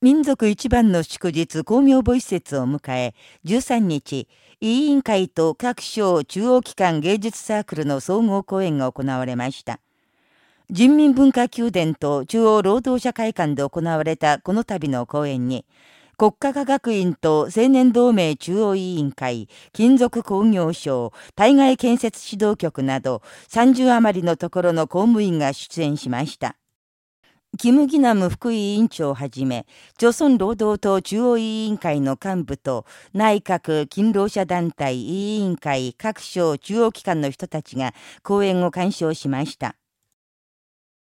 民族一番の祝日公明母施設を迎え、13日、委員会と各省中央機関芸術サークルの総合公演が行われました。人民文化宮殿と中央労働者会館で行われたこの度の公演に、国家科学院と青年同盟中央委員会、金属工業省、対外建設指導局など30余りのところの公務員が出演しました。キム・ギナム副委員長をはじめ、朝鮮労働党中央委員会の幹部と、内閣勤労者団体委員会各省中央機関の人たちが講演を鑑賞しました。